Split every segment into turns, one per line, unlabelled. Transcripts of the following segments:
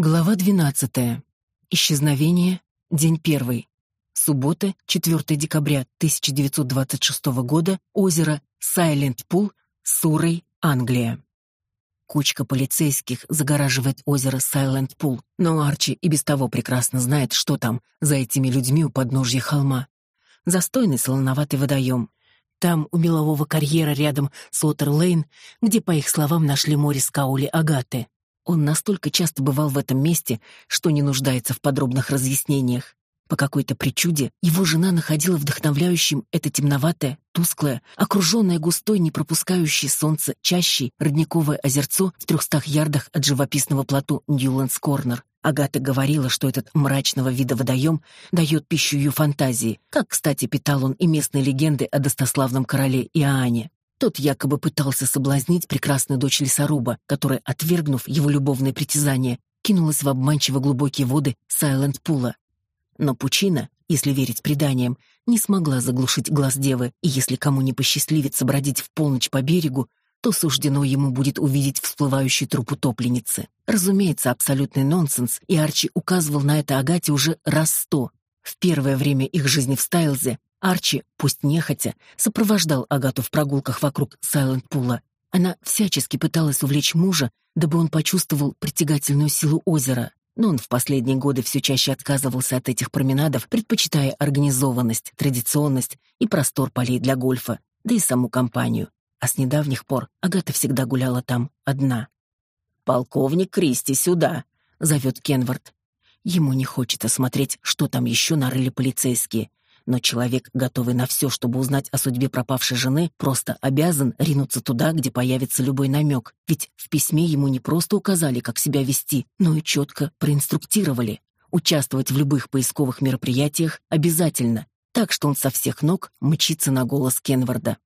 Глава 12. Исчезновение. День первый. Суббота, 4 декабря 1926 года. Озеро Сайленд-Пул, Суррей, Англия. Кучка полицейских загораживает озеро Сайленд-Пул, но Арчи и без того прекрасно знает, что там за этими людьми у подножья холма. Застойный солоноватый водоем. Там, у мелового карьера рядом с Отер-Лейн, где, по их словам, нашли море Скаули Агаты. Он настолько часто бывал в этом месте, что не нуждается в подробных разъяснениях. По какой-то причуде его жена находила вдохновляющим это темноватое, тусклое, окруженное густой, не пропускающей солнце чащей родниковое озерцо в трехстах ярдах от живописного плоту Ньюландс-Корнер. Агата говорила, что этот мрачного вида водоем дает пищу ее фантазии, как, кстати, питал он и местные легенды о достославном короле Иоанне. Тот якобы пытался соблазнить прекрасную дочь лесоруба, которая, отвергнув его любовные притязания, кинулась в обманчиво глубокие воды Сайленд-Пула. Но пучина, если верить преданиям, не смогла заглушить глаз девы, и если кому не посчастливится бродить в полночь по берегу, то суждено ему будет увидеть всплывающий труп утопленницы. Разумеется, абсолютный нонсенс, и Арчи указывал на это Агате уже раз сто. В первое время их жизни в Стайлзе Арчи, пусть нехотя, сопровождал Агату в прогулках вокруг Сайленд-Пула. Она всячески пыталась увлечь мужа, дабы он почувствовал притягательную силу озера, но он в последние годы все чаще отказывался от этих променадов, предпочитая организованность, традиционность и простор полей для гольфа, да и саму компанию. А с недавних пор Агата всегда гуляла там одна. «Полковник Кристи, сюда!» — зовет Кенвард. Ему не хочется смотреть, что там еще нарыли полицейские, но человек, готовый на все, чтобы узнать о судьбе пропавшей жены, просто обязан ринуться туда, где появится любой намек. Ведь в письме ему не просто указали, как себя вести, но и четко проинструктировали. Участвовать в любых поисковых мероприятиях обязательно, так что он со всех ног мчится на голос Кенварда.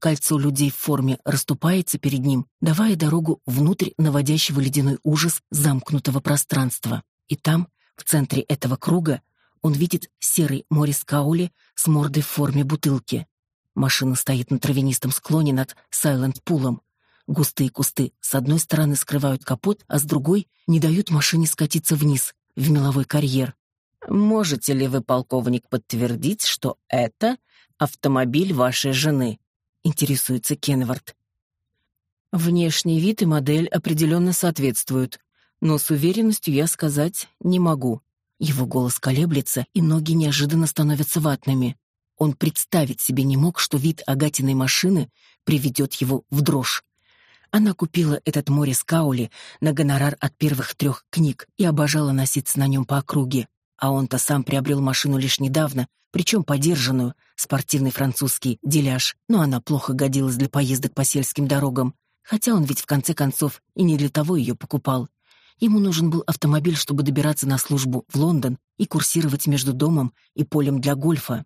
Кольцо людей в форме расступается перед ним, давая дорогу внутрь наводящего ледяной ужас замкнутого пространства. И там, в центре этого круга, он видит серый Морис Каули с мордой в форме бутылки. Машина стоит на травянистом склоне над Сайленд-Пулом. Густые кусты с одной стороны скрывают капот, а с другой не дают машине скатиться вниз, в меловой карьер. «Можете ли вы, полковник, подтвердить, что это автомобиль вашей жены?» — интересуется Кенвард. Внешний вид и модель определенно соответствуют, но с уверенностью я сказать не могу. Его голос колеблется, и ноги неожиданно становятся ватными. Он представить себе не мог, что вид Агатиной машины приведет его в дрожь. Она купила этот Морис Каули на гонорар от первых трех книг и обожала носиться на нем по округе. А он-то сам приобрел машину лишь недавно, причем подержанную, спортивный французский деляж, но она плохо годилась для поездок по сельским дорогам, хотя он ведь в конце концов и не для того ее покупал. Ему нужен был автомобиль, чтобы добираться на службу в Лондон и курсировать между домом и полем для гольфа.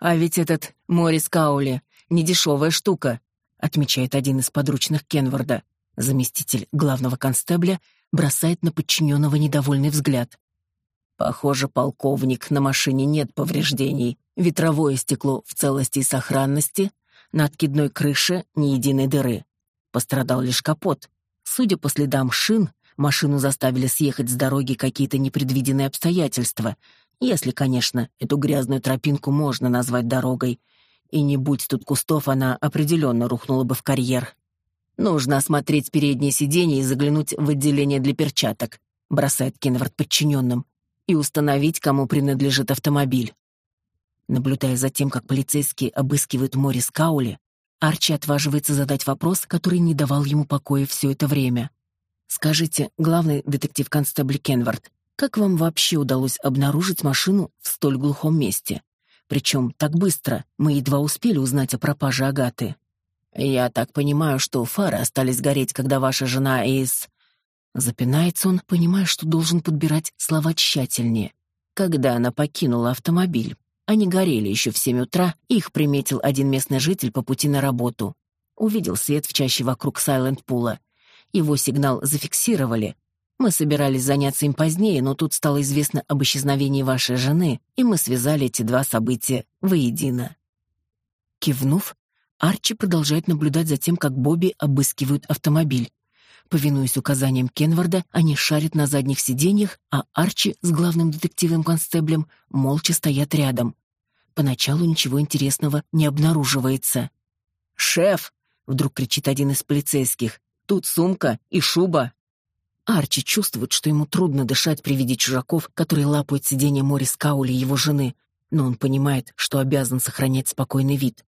«А ведь этот Морис Каули — недешевая штука», — отмечает один из подручных Кенварда. Заместитель главного констебля бросает на подчиненного недовольный взгляд. «Похоже, полковник, на машине нет повреждений. Ветровое стекло в целости и сохранности, на откидной крыше ни единой дыры. Пострадал лишь капот. Судя по следам шин, Машину заставили съехать с дороги какие-то непредвиденные обстоятельства, если, конечно, эту грязную тропинку можно назвать дорогой. И не будь тут кустов, она определенно рухнула бы в карьер. «Нужно осмотреть переднее сиденье и заглянуть в отделение для перчаток», бросает Кенвард подчиненным, и установить, кому принадлежит автомобиль. Наблюдая за тем, как полицейские обыскивают море Скаули, Арчи отваживается задать вопрос, который не давал ему покоя все это время. Скажите, главный детектив-констебль Кенвард, как вам вообще удалось обнаружить машину в столь глухом месте? Причем так быстро, мы едва успели узнать о пропаже Агаты. Я так понимаю, что фары остались гореть, когда ваша жена из... Запинается он, понимая, что должен подбирать слова тщательнее. Когда она покинула автомобиль. Они горели еще в семь утра, их приметил один местный житель по пути на работу. Увидел свет в чаще вокруг Сайленд-Пула его сигнал зафиксировали. Мы собирались заняться им позднее, но тут стало известно об исчезновении вашей жены, и мы связали эти два события воедино. Кивнув, Арчи продолжает наблюдать за тем, как Бобби обыскивают автомобиль. Повинуясь указаниям Кенварда, они шарят на задних сиденьях, а Арчи с главным детективом-констеблем молча стоят рядом. Поначалу ничего интересного не обнаруживается.
«Шеф!» — вдруг кричит один из полицейских. «Тут сумка и шуба!»
Арчи чувствует, что ему трудно дышать при виде чужаков, которые лапают сиденье Морис Каули и его жены, но он понимает, что обязан сохранять спокойный вид.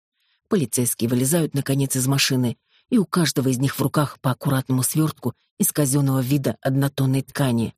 Полицейские вылезают, наконец, из машины, и у каждого из них в руках по аккуратному свертку из казенного вида однотонной ткани.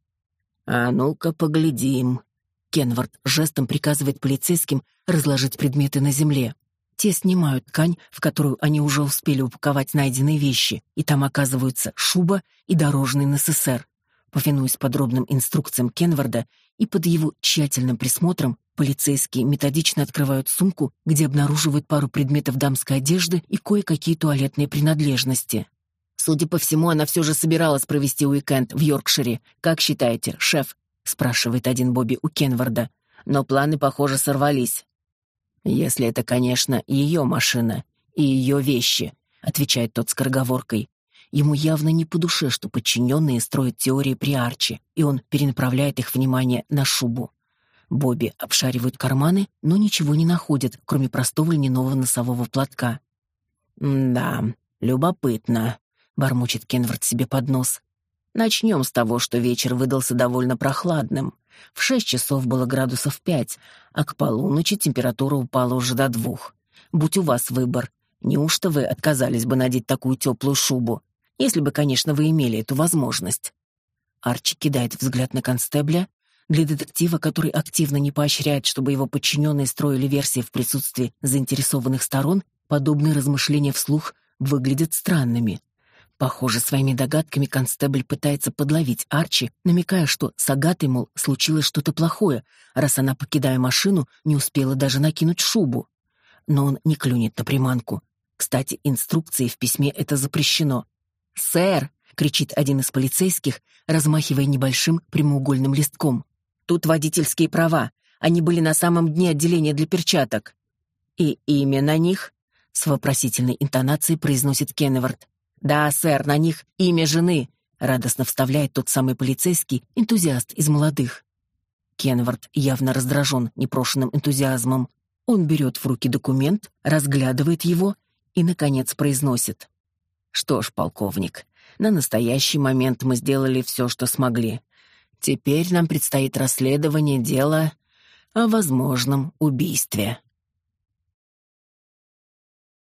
«А ну-ка, поглядим».
Кенвард жестом приказывает полицейским разложить предметы на земле. Те снимают ткань, в которую они уже успели упаковать найденные вещи, и там оказываются шуба и дорожный НССР. Повинуясь подробным инструкциям Кенварда и под его тщательным присмотром, полицейские методично открывают сумку, где обнаруживают пару предметов дамской одежды и кое-какие туалетные принадлежности.
«Судя по всему, она все же собиралась провести уикенд в Йоркшире. Как считаете, шеф?» — спрашивает один Бобби у Кенварда. «Но планы, похоже, сорвались». «Если это, конечно, ее машина и ее вещи», — отвечает тот скороговоркой. Ему явно не по душе, что подчиненные строят теории при Арчи, и он перенаправляет их внимание на шубу. Бобби обшаривают карманы, но ничего не находят, кроме простого льняного носового платка. «Да, любопытно», — бормочет Кенвард себе под нос. «Начнем с того, что вечер выдался довольно прохладным. В шесть часов было градусов пять, а к полуночи температура упала уже до двух. Будь у вас выбор, неужто вы отказались бы надеть такую теплую шубу? Если бы, конечно, вы имели эту возможность».
Арчи кидает взгляд на констебля. Для детектива, который активно не поощряет, чтобы его подчиненные строили версии в присутствии заинтересованных сторон, подобные размышления вслух выглядят странными. Похоже, своими догадками констебль пытается подловить Арчи, намекая, что с Агатой, мол, случилось что-то плохое, раз она, покидая машину, не успела даже накинуть шубу. Но он не клюнет на приманку. Кстати, инструкции в письме это запрещено. «Сэр!» — кричит один из полицейских, размахивая небольшим прямоугольным листком. «Тут водительские права. Они были на самом дне отделения для перчаток».
«И имя на них?» — с вопросительной интонацией произносит Кенневард. «Да, сэр, на них имя жены», — радостно вставляет тот самый полицейский, энтузиаст из молодых. Кенвард явно раздражен непрошенным энтузиазмом. Он берет в руки документ, разглядывает его и, наконец, произносит. «Что ж, полковник, на настоящий момент мы сделали все, что смогли. Теперь нам предстоит расследование дела о возможном убийстве».